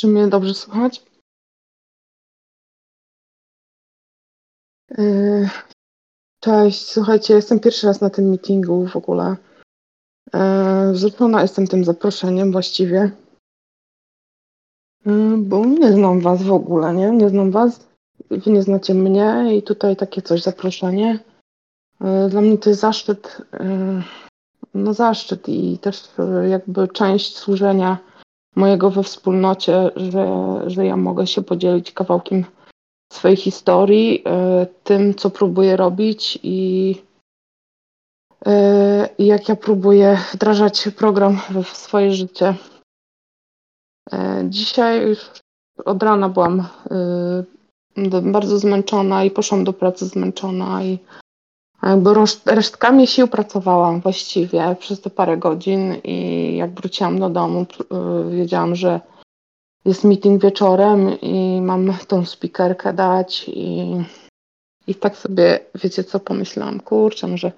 Czy mnie dobrze słychać? Yy, Cześć, słuchajcie, jestem pierwszy raz na tym meetingu w ogóle. Wzruszona jestem tym zaproszeniem właściwie. Yy, Bo nie znam was w ogóle, nie? Nie znam was, wy nie znacie mnie i tutaj takie coś, zaproszenie. Dla mnie to jest zaszczyt, no zaszczyt i też jakby część służenia mojego we wspólnocie, że, że ja mogę się podzielić kawałkiem swojej historii, e, tym, co próbuję robić i, e, i jak ja próbuję wdrażać program w swoje życie. E, Dzisiaj już od rana byłam bardzo zmęczona i poszłam do pracy zmęczona i jakby resztkami sił pracowałam właściwie przez te parę godzin i jak wróciłam do domu, e, wiedziałam, że jest meeting wieczorem i mam tą spikerkę dać i, i tak sobie, wiecie co, pomyślałam, kurczę, może,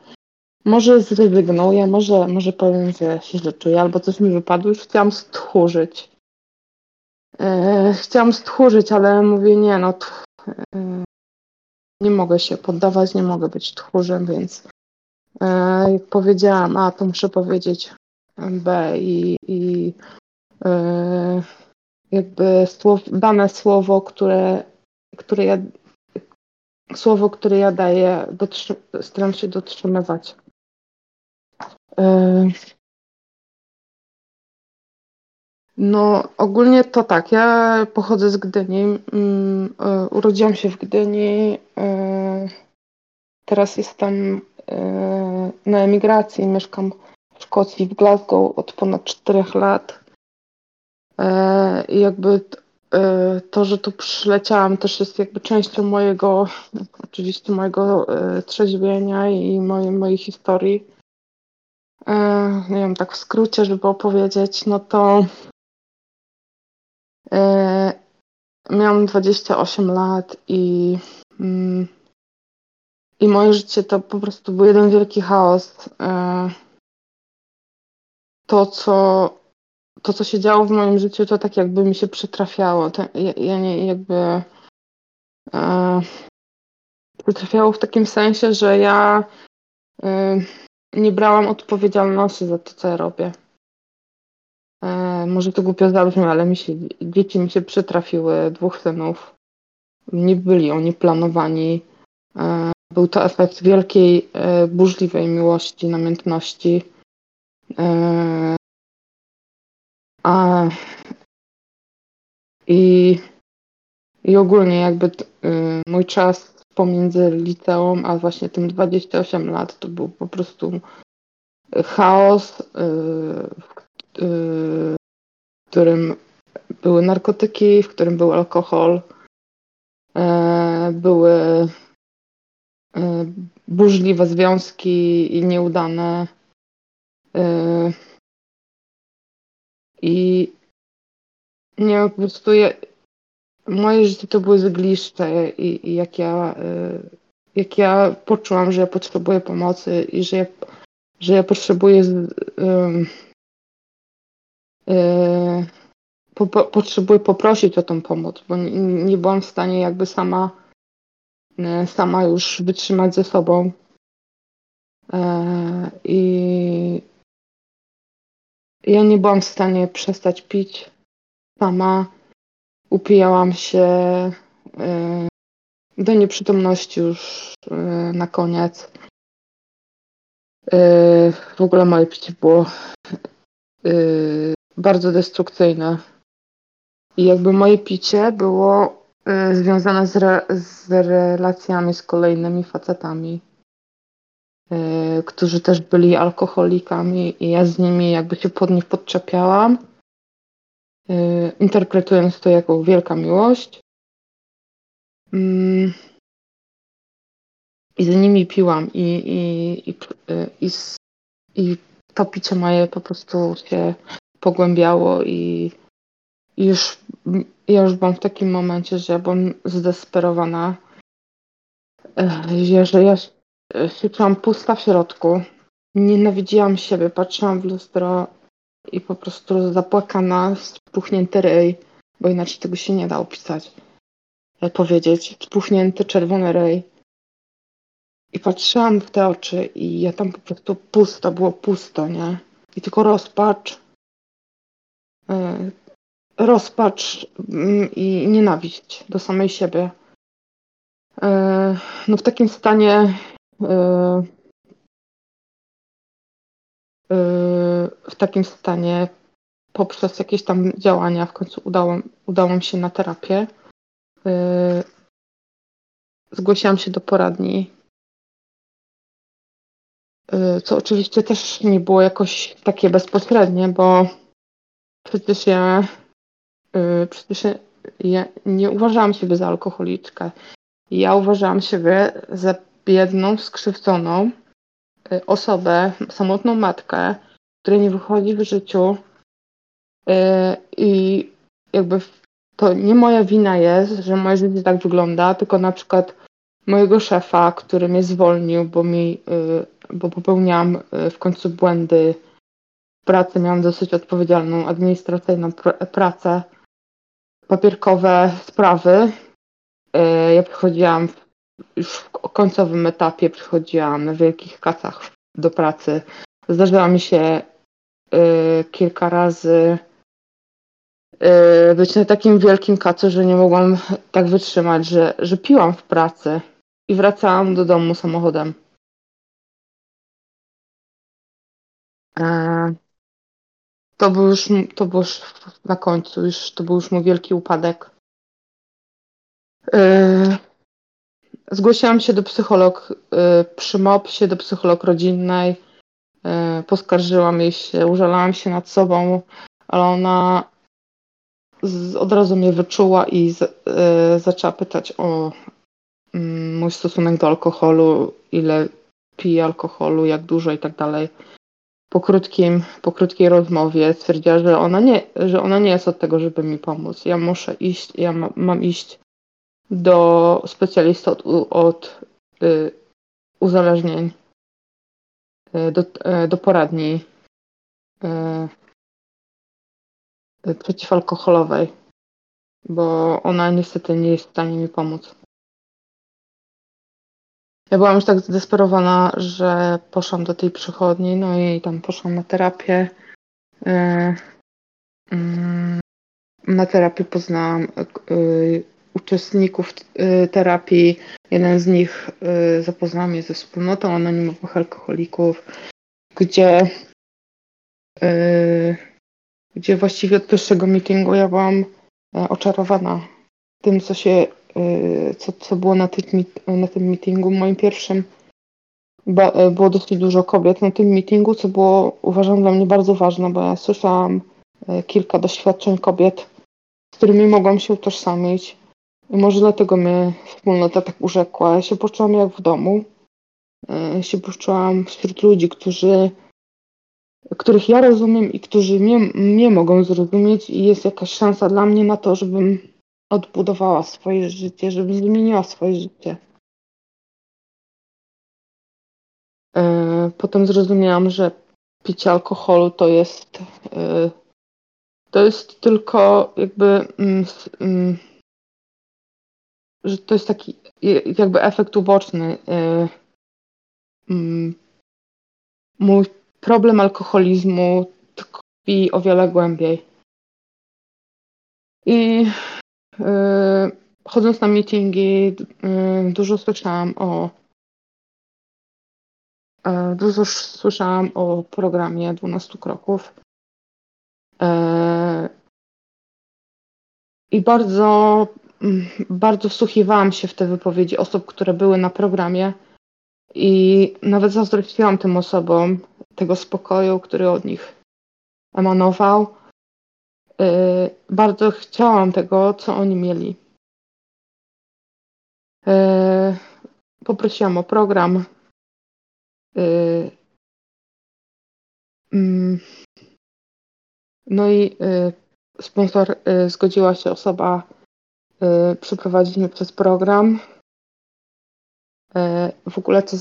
może zrezygnuję, może, może powiem, że się źle czuję, albo coś mi wypadło, już chciałam stchórzyć. E, chciałam stchórzyć, ale mówię, nie no, tch, e, nie mogę się poddawać, nie mogę być tchórzem, więc e, jak powiedziałam A, to muszę powiedzieć B i, i e, jakby słow, dane słowo, które, które ja słowo, które ja daję, dotrzy, staram się dotrzymywać. Yy. No, ogólnie to tak. Ja pochodzę z Gdyni. Mm, yy, Urodziłam się w Gdyni. Yy, Teraz jestem yy, na emigracji. Mieszkam w Szkocji, w Glasgow od ponad 4 lat. E, I jakby e, to, że tu przyleciałam, też jest jakby częścią mojego, oczywiście mojego e, trzeźwienia i mojej, mojej historii. Nie wiem, tak w skrócie, żeby opowiedzieć, no to miałam 28 lat i, mm, i moje życie to po prostu był jeden wielki chaos. To, co to, co się działo w moim życiu, to tak jakby mi się przytrafiało. To, ja, ja, nie jakby. E, przytrafiało w takim sensie, że ja e, nie brałam odpowiedzialności za to, co ja robię. E, może to głupio zabrzmi, ale mi się, dzieci mi się przytrafiły, dwóch synów. Nie byli oni planowani. E, był to efekt wielkiej, e, burzliwej miłości, namiętności. A, i, I ogólnie jakby mój czas pomiędzy liceum a właśnie tym 28 lat to był po prostu chaos, y, w którym były narkotyki, w którym był alkohol, y, były y, burzliwe związki i nieudane. Y, i nie, po prostu ja, moje życie to były zgliszcze i, i jak ja jak ja poczułam, że ja potrzebuję pomocy i że ja, że ja potrzebuję um, po, po, potrzebuję poprosić o tą pomoc, bo nie, nie byłam w stanie jakby sama y, sama już wytrzymać ze sobą. I ja nie byłam w stanie przestać pić sama. Upijałam się do nieprzytomności już na koniec. W ogóle moje picie było bardzo destrukcyjne. I jakby moje picie było związane z, re, z relacjami z kolejnymi facetami. Y, którzy też byli alkoholikami i ja z nimi jakby się pod nich podczepiałam, y, interpretując to jako wielka miłość. Mm. I z nimi piłam i, i, i, y, i, i to picie moje po prostu się pogłębiało i, już ja już byłam w takim momencie, że ja byłam zdesperowana, że ja się czułam pusta w środku. Nienawidziłam siebie, patrzyłam w lustro i po prostu zapłakana, spuchnięty ryj. bo inaczej tego się nie da opisać, e, powiedzieć. Spuchnięty czerwony rej. I patrzyłam w te oczy i ja tam po prostu pusto, było pusto, nie? I tylko rozpacz, rozpacz yy, i nienawiść do samej siebie. Yy, no w takim stanie w takim stanie poprzez jakieś tam działania w końcu udało, udało mi się na terapię. Zgłosiłam się do poradni co oczywiście też nie było jakoś takie bezpośrednie, bo przecież ja, y, przecież ja nie uważałam siebie za alkoholiczkę. Ja uważałam siebie za biedną, skrzywdzoną y, osobę, samotną matkę, której nie wychodzi w życiu i jakby to nie moja wina jest, że moje życie tak wygląda, tylko na przykład mojego szefa, który mnie zwolnił, bo mi bo popełniałam e, w końcu błędy pracy. Miałam dosyć odpowiedzialną administracyjną pr- pracę, papierkowe sprawy. E, ja przychodziłam już w końcowym etapie, przychodziłam na wielkich kacach do pracy. Zdarzyło mi się y, kilka razy y, być na takim wielkim kacu, że nie mogłam tak wytrzymać, że, że piłam w pracy i wracałam do domu samochodem. E, to był już, to był już na końcu, już, to był już mój wielki upadek. E, zgłosiłam się do psycholog e, przy MOPS-ie, do psycholog rodzinnej. Poskarżyłam jej się, użalałam się nad sobą, ale ona z, od razu mnie wyczuła i z, zaczęła pytać o mm, mój stosunek do alkoholu, ile piję alkoholu, jak dużo i tak dalej po, krótkim, po krótkiej rozmowie stwierdziła, że ona, nie, że ona nie jest od tego, żeby mi pomóc. Ja muszę iść, ja ma, mam iść do specjalisty od, od y, uzależnień, y, do, y, do poradni y, y, przeciwalkoholowej, bo ona niestety nie jest w stanie mi pomóc. Ja byłam już tak zdesperowana, że poszłam do tej przychodni, no i tam poszłam na terapię. E, mm, na terapii poznałam e, uczestników e, terapii. Jeden z nich zapoznał mnie ze wspólnotą anonimowych alkoholików, gdzie, gdzie właściwie od pierwszego meetingu ja byłam oczarowana tym, co się co, co było na, tych, na tym meetingu moim pierwszym. Y, było dosyć dużo kobiet na tym meetingu, co było uważam dla mnie bardzo ważne, bo ja słyszałam y, kilka doświadczeń kobiet, z którymi mogłam się utożsamić. I może dlatego mnie wspólnota tak urzekła. Ja się poczułam jak w domu. Ja się poczułam wśród ludzi, którzy, których ja rozumiem i którzy mnie, mnie mogą zrozumieć i jest jakaś szansa dla mnie na to, żebym odbudowała swoje życie, żeby zmieniła swoje życie. E, potem zrozumiałam, że picie alkoholu to jest e, to jest tylko jakby mm, mm, że to jest taki jakby efekt uboczny. E, mm, mój problem alkoholizmu tkwi o wiele głębiej. I chodząc na meetingi, yy, dużo słyszałam o yy, dużo słyszałam o programie 12 kroków. I bardzo, mm, bardzo wsłuchiwałam się w te wypowiedzi osób, które były na programie i nawet zazdrościłam tym osobom tego spokoju, który od nich emanował Y, bardzo chciałam tego, co oni mieli. Y, poprosiłam o program. Y, mm, no i sponsor zgodziła się osoba przeprowadzić mnie przez program. W ogóle to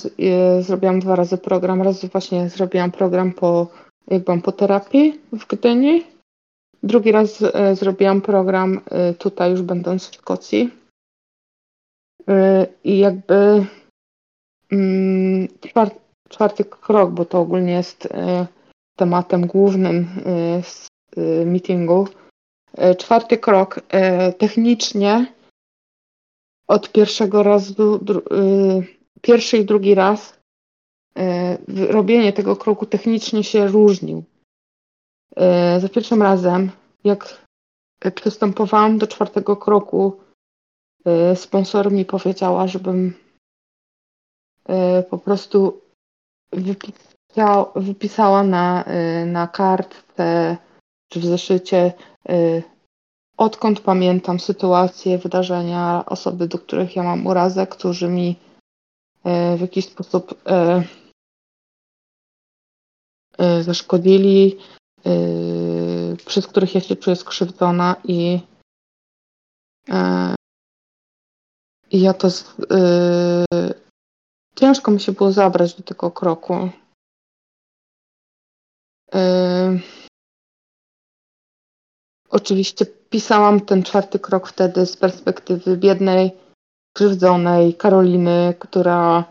zrobiłam dwa razy program. Raz właśnie zrobiłam program po, jak byłam po terapii w Gdyni Drugi raz e, zrobiłam program e, tutaj, już będąc w Szkocji. E, I jakby mm, czwarty, czwarty krok, bo to ogólnie jest tematem głównym z meetingu. Czwarty krok. Technicznie od pierwszego razu, pierwszy i drugi raz robienie tego kroku technicznie się różnił. E, za pierwszym razem, jak przystępowałam do czwartego kroku, e, sponsor mi powiedziała, żebym e, po prostu wypisał, wypisała na, na kartce czy w zeszycie odkąd pamiętam sytuacje, wydarzenia, osoby, do których ja mam urazę, którzy mi w jakiś sposób zaszkodzili, yy, przez których ja się czuję skrzywdzona i, yy, ja to yy, ciężko mi się było zabrać do tego kroku. Yy, oczywiście pisałam ten czwarty krok wtedy z perspektywy biednej, krzywdzonej Karoliny, która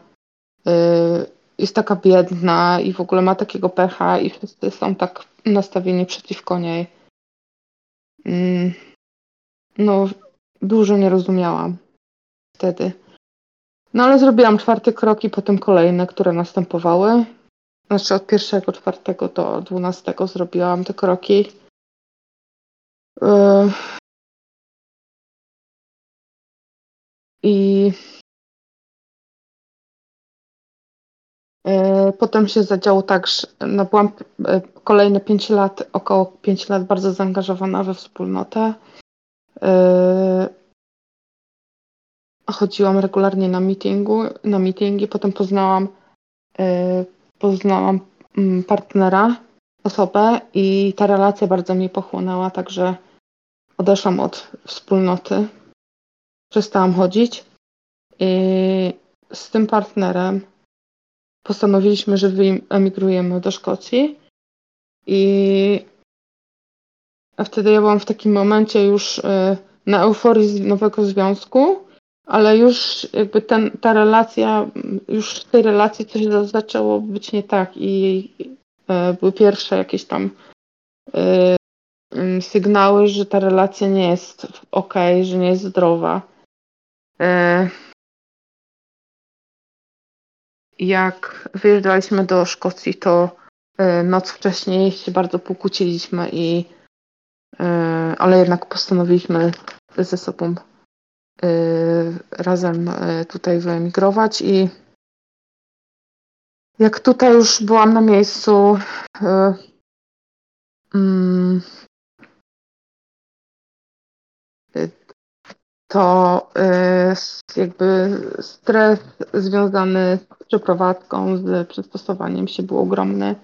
yy, jest taka biedna i w ogóle ma takiego pecha i wszyscy są tak nastawieni przeciwko niej. Mm, no, dużo nie rozumiałam wtedy. No ale zrobiłam czwarty krok i potem kolejne, które następowały. Znaczy od pierwszego, czwartego do dwunastego zrobiłam te kroki. Yy. I potem się zadziało tak, że no byłam e, kolejne 5 lat, około 5 lat bardzo zaangażowana we wspólnotę. E, chodziłam regularnie na meetingu, na meetingi, potem poznałam poznałam mm, partnera, osobę i ta relacja bardzo mnie pochłonęła, także odeszłam od wspólnoty. Przestałam chodzić. I z tym partnerem postanowiliśmy, że wyemigrujemy do Szkocji. I a wtedy ja byłam w takim momencie już e, na euforii nowego związku, ale już jakby ten, ta relacja, już w tej relacji coś zaczęło być nie tak i e, były pierwsze jakieś tam e, sygnały, że ta relacja nie jest ok, że nie jest zdrowa jak wyjeżdżaliśmy do Szkocji, to e, noc wcześniej się bardzo pokłóciliśmy i e, ale jednak postanowiliśmy ze sobą e, razem tutaj wyemigrować i jak tutaj już byłam na miejscu to jakby stres związany z przeprowadzką, z przystosowaniem się był ogromny.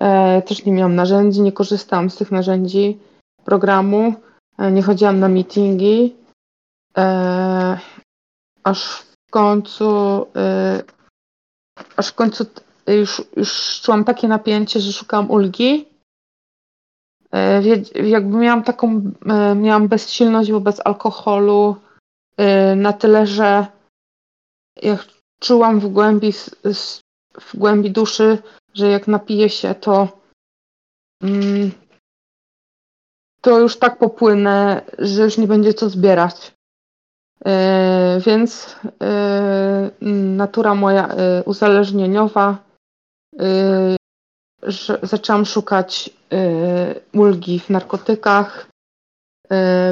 E, też nie miałam narzędzi, nie korzystałam z tych narzędzi programu, e, nie chodziłam na meetingi. E, aż w końcu aż w końcu już, już czułam takie napięcie, że szukałam ulgi. Jakby miałam taką, miałam bezsilność wobec alkoholu na tyle, że jak czułam w głębi, w głębi duszy, że jak napiję się, to mm, to już tak popłynę, że już nie będzie co zbierać. Więc natura moja uzależnieniowa, zaczęłam szukać ulgi w narkotykach.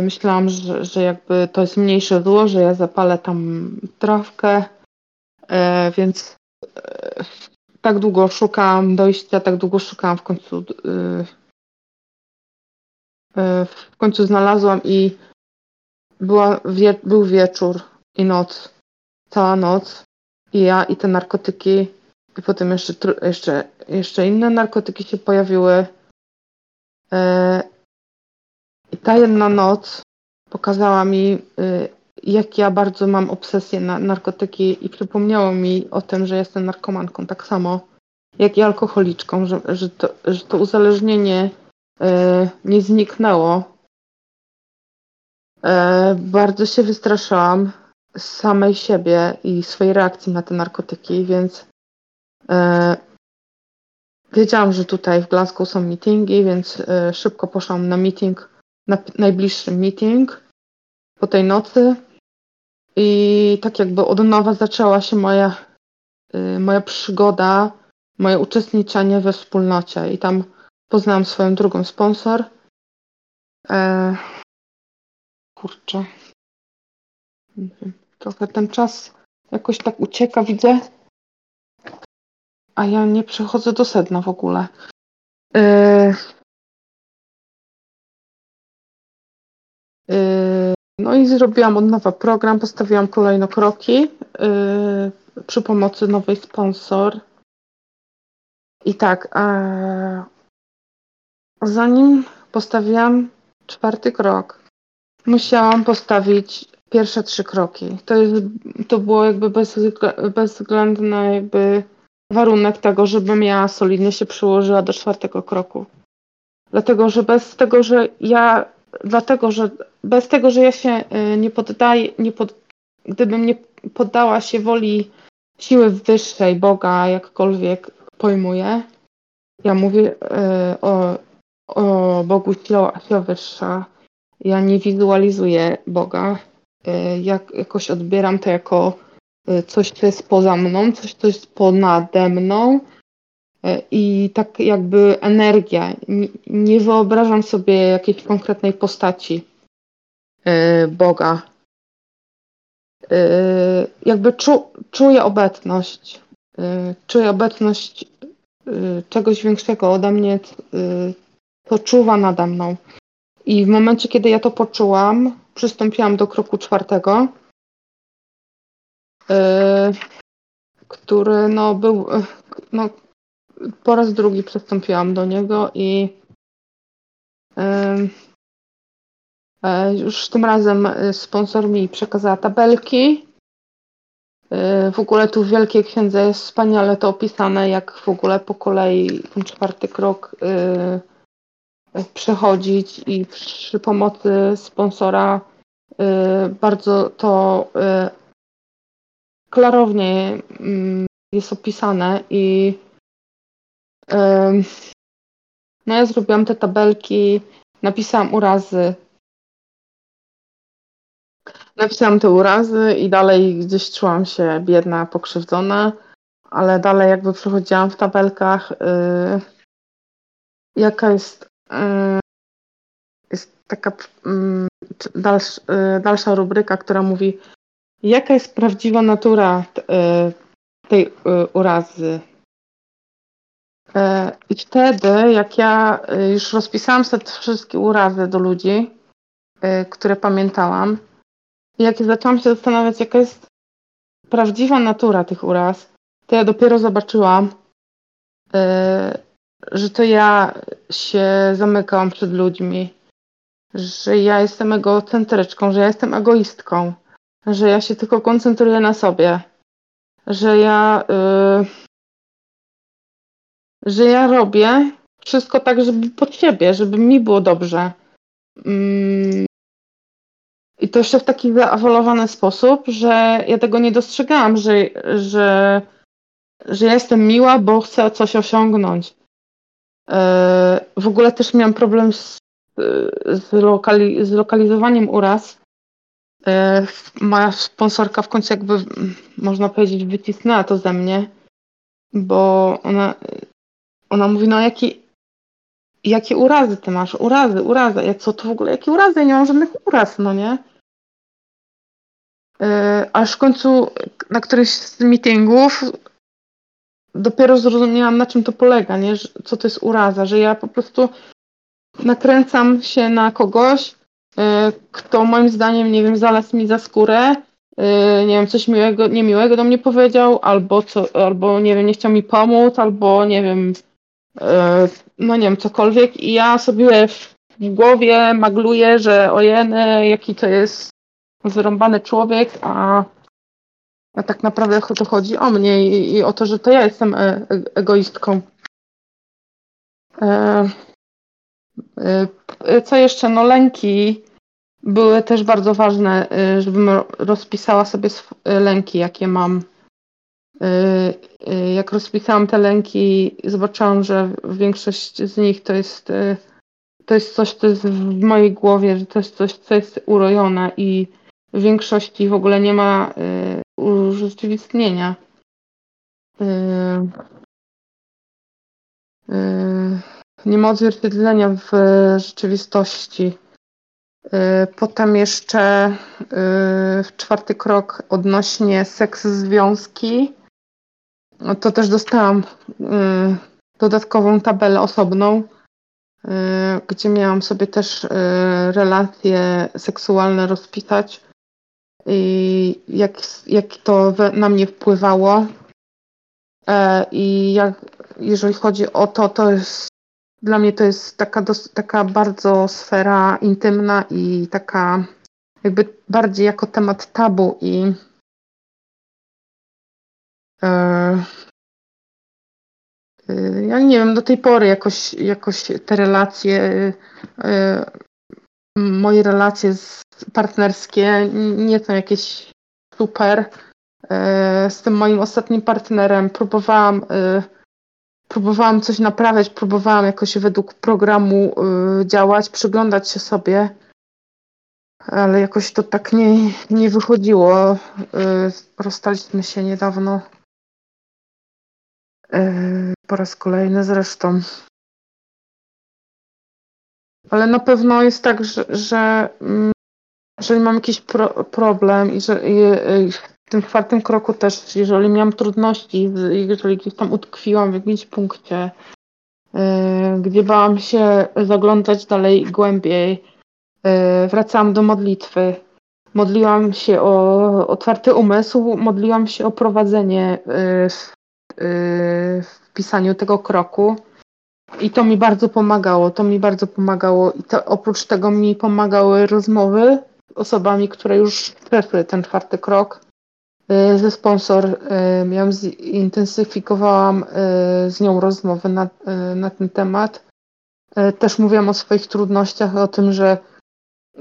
Myślałam, że, że jakby to jest mniejsze zło, że ja zapalę tam trawkę E, więc tak długo szukałam dojścia, tak długo szukałam, w końcu w końcu znalazłam i była, wie, był wieczór i noc, cała noc i ja i te narkotyki i potem jeszcze, jeszcze, jeszcze inne narkotyki się pojawiły i ta jedna noc pokazała mi jak ja bardzo mam obsesję na narkotyki i przypomniało mi o tym, że jestem narkomanką tak samo, jak i alkoholiczką, że, że, to, że to uzależnienie nie zniknęło. Bardzo się wystraszyłam samej siebie i swojej reakcji na te narkotyki, więc wiedziałam, że tutaj w Glasgow są meetingi, więc szybko poszłam na meeting, na najbliższy meeting po tej nocy i tak jakby od nowa zaczęła się moja, y, moja przygoda, moje uczestniczenie we wspólnocie. I tam poznałam swoją drugą sponsor. E, kurczę. Trochę ten czas jakoś tak ucieka, widzę. A ja nie przechodzę do sedna w ogóle. E, e, no i zrobiłam od nowa program, postawiłam kolejno kroki yy, przy pomocy nowej sponsor. I tak, a zanim postawiłam czwarty krok, musiałam postawić pierwsze trzy kroki. To, jest, to było jakby bez, bezwzględny jakby warunek tego, żebym ja solidnie się przyłożyła do czwartego kroku. Dlatego, że bez tego, że ja dlatego, że bez tego, że ja się y, nie poddaję, nie pod, gdybym nie poddała się woli siły wyższej, Boga, jakkolwiek pojmuję, ja mówię y, o, o Bogu siła, siła wyższa, ja nie wizualizuję Boga, y, jak, jakoś odbieram to jako coś, co jest poza mną, coś, co jest ponade mną, E, i tak jakby energia. Nie wyobrażam sobie jakiejś konkretnej postaci e, Boga. Jakby czu, czuję obecność. Czuję obecność czegoś większego ode mnie, to czuwa nade mną. I w momencie, kiedy ja to poczułam, przystąpiłam do kroku czwartego, który no, był no, po raz drugi przystąpiłam do niego i e, już tym razem sponsor mi przekazała tabelki. W ogóle tu w Wielkiej Księdze jest wspaniale to opisane, jak w ogóle po kolei ten czwarty krok przechodzić i przy pomocy sponsora bardzo to klarownie mm, jest opisane i no ja zrobiłam te tabelki, napisałam urazy. Napisałam te urazy i dalej gdzieś czułam się biedna, pokrzywdzona, ale dalej jakby przechodziłam w tabelkach, yy, jaka jest, yy, jest taka yy, dalsz, yy, dalsza rubryka, która mówi, jaka jest prawdziwa natura yy, tej yy, urazy, E, I wtedy, jak ja e, już rozpisałam sobie wszystkie urazy do ludzi, e, które pamiętałam, jak zaczęłam się zastanawiać, jaka jest prawdziwa natura tych uraz, to ja dopiero zobaczyłam, że to ja się zamykałam przed ludźmi, że ja jestem egocentryczką, że ja jestem egoistką, że ja się tylko koncentruję na sobie, że ja że ja robię wszystko tak, żeby pod siebie, żeby mi było dobrze. Mm. I to jeszcze w taki wyawolowany sposób, że ja tego nie dostrzegałam, że, że, że ja jestem miła, bo chcę coś osiągnąć. E, w ogóle też miałam problem z, z, lokali, z lokalizowaniem uraz. E, moja sponsorka w końcu jakby, można powiedzieć, wycisnęła to ze mnie, bo ona ona mówi, no jakie, jakie urazy ty masz? Urazy, urazy. Ja co to w ogóle, jakie urazy? Ja nie mam żadnych uraz, no nie? Yy, aż w końcu na którymś z meetingów dopiero zrozumiałam, na czym to polega, nie? Że, co to jest uraza, że ja po prostu nakręcam się na kogoś, kto moim zdaniem, nie wiem, zalazł mi za skórę, yy, nie wiem, coś miłego, niemiłego do mnie powiedział, albo, co, albo nie wiem, nie chciał mi pomóc, albo nie wiem, E, no nie wiem, cokolwiek i ja sobie w głowie magluję, że ojeny, jaki to jest zrąbany człowiek, a, a tak naprawdę to chodzi o mnie i, i o to, że to ja jestem e, e, egoistką. Co jeszcze? No lęki były też bardzo ważne, żebym rozpisała sobie lęki, jakie mam. Jak rozpisałam te lęki, zobaczyłam, że większość z nich to jest to jest coś, co jest w mojej głowie, że to jest coś, co jest urojone i w większości w ogóle nie ma y, urzeczywistnienia. Y, y, nie ma odzwierciedlenia w rzeczywistości. Y, potem jeszcze y, czwarty krok odnośnie seks związki. No to też dostałam y, dodatkową tabelę osobną gdzie miałam sobie też relacje seksualne rozpisać i jak, jak to na mnie wpływało. E, I jak, jeżeli chodzi o to, to jest dla mnie to jest taka, dos, taka bardzo sfera intymna i taka jakby bardziej jako temat tabu i e, Y, ja nie wiem, do tej pory jakoś, jakoś te relacje, y, moje relacje partnerskie nie są jakieś super. Z tym moim ostatnim partnerem próbowałam, próbowałam coś naprawiać, próbowałam jakoś według programu działać, przyglądać się sobie, ale jakoś to tak nie, nie wychodziło. Rozstaliśmy się niedawno. Po raz kolejny zresztą. Ale na pewno jest tak, że, że mm, jeżeli mam jakiś pro, problem i że i w tym czwartym kroku też, jeżeli miałam trudności, jeżeli gdzieś tam utkwiłam w jakimś punkcie, yy, gdzie bałam się zaglądać dalej głębiej, yy, wracałam do modlitwy. Modliłam się o otwarty umysł, modliłam się o prowadzenie yy, w pisaniu tego kroku. I to mi bardzo pomagało. To mi bardzo pomagało. I to, oprócz tego mi pomagały rozmowy z osobami, które już przeszły ten czwarty krok. Y, ze sponsor y, miałam, zintensyfikowałam y, z nią rozmowy na, na ten temat. Też mówiłam o swoich trudnościach, o tym, że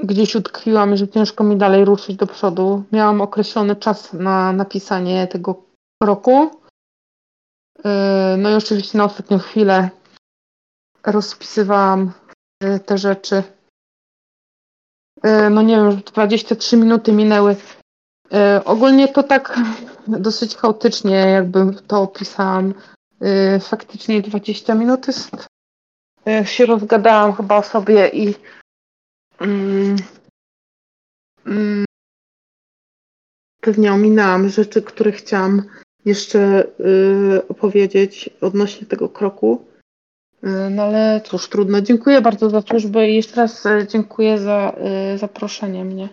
gdzieś utkwiłam że ciężko mi dalej ruszyć do przodu. Miałam określony czas na napisanie tego kroku no i oczywiście na ostatnią chwilę rozpisywałam te rzeczy. No nie wiem, 23 minuty minęły. Ogólnie to tak dosyć chaotycznie, jakby to opisałam. Faktycznie 20 minut jest. Się rozgadałam chyba o sobie i mm, mm, pewnie ominęłam rzeczy, które chciałam jeszcze opowiedzieć odnośnie tego kroku. No ale cóż, trudno. Dziękuję bardzo za służbę i jeszcze raz dziękuję za zaproszenie mnie.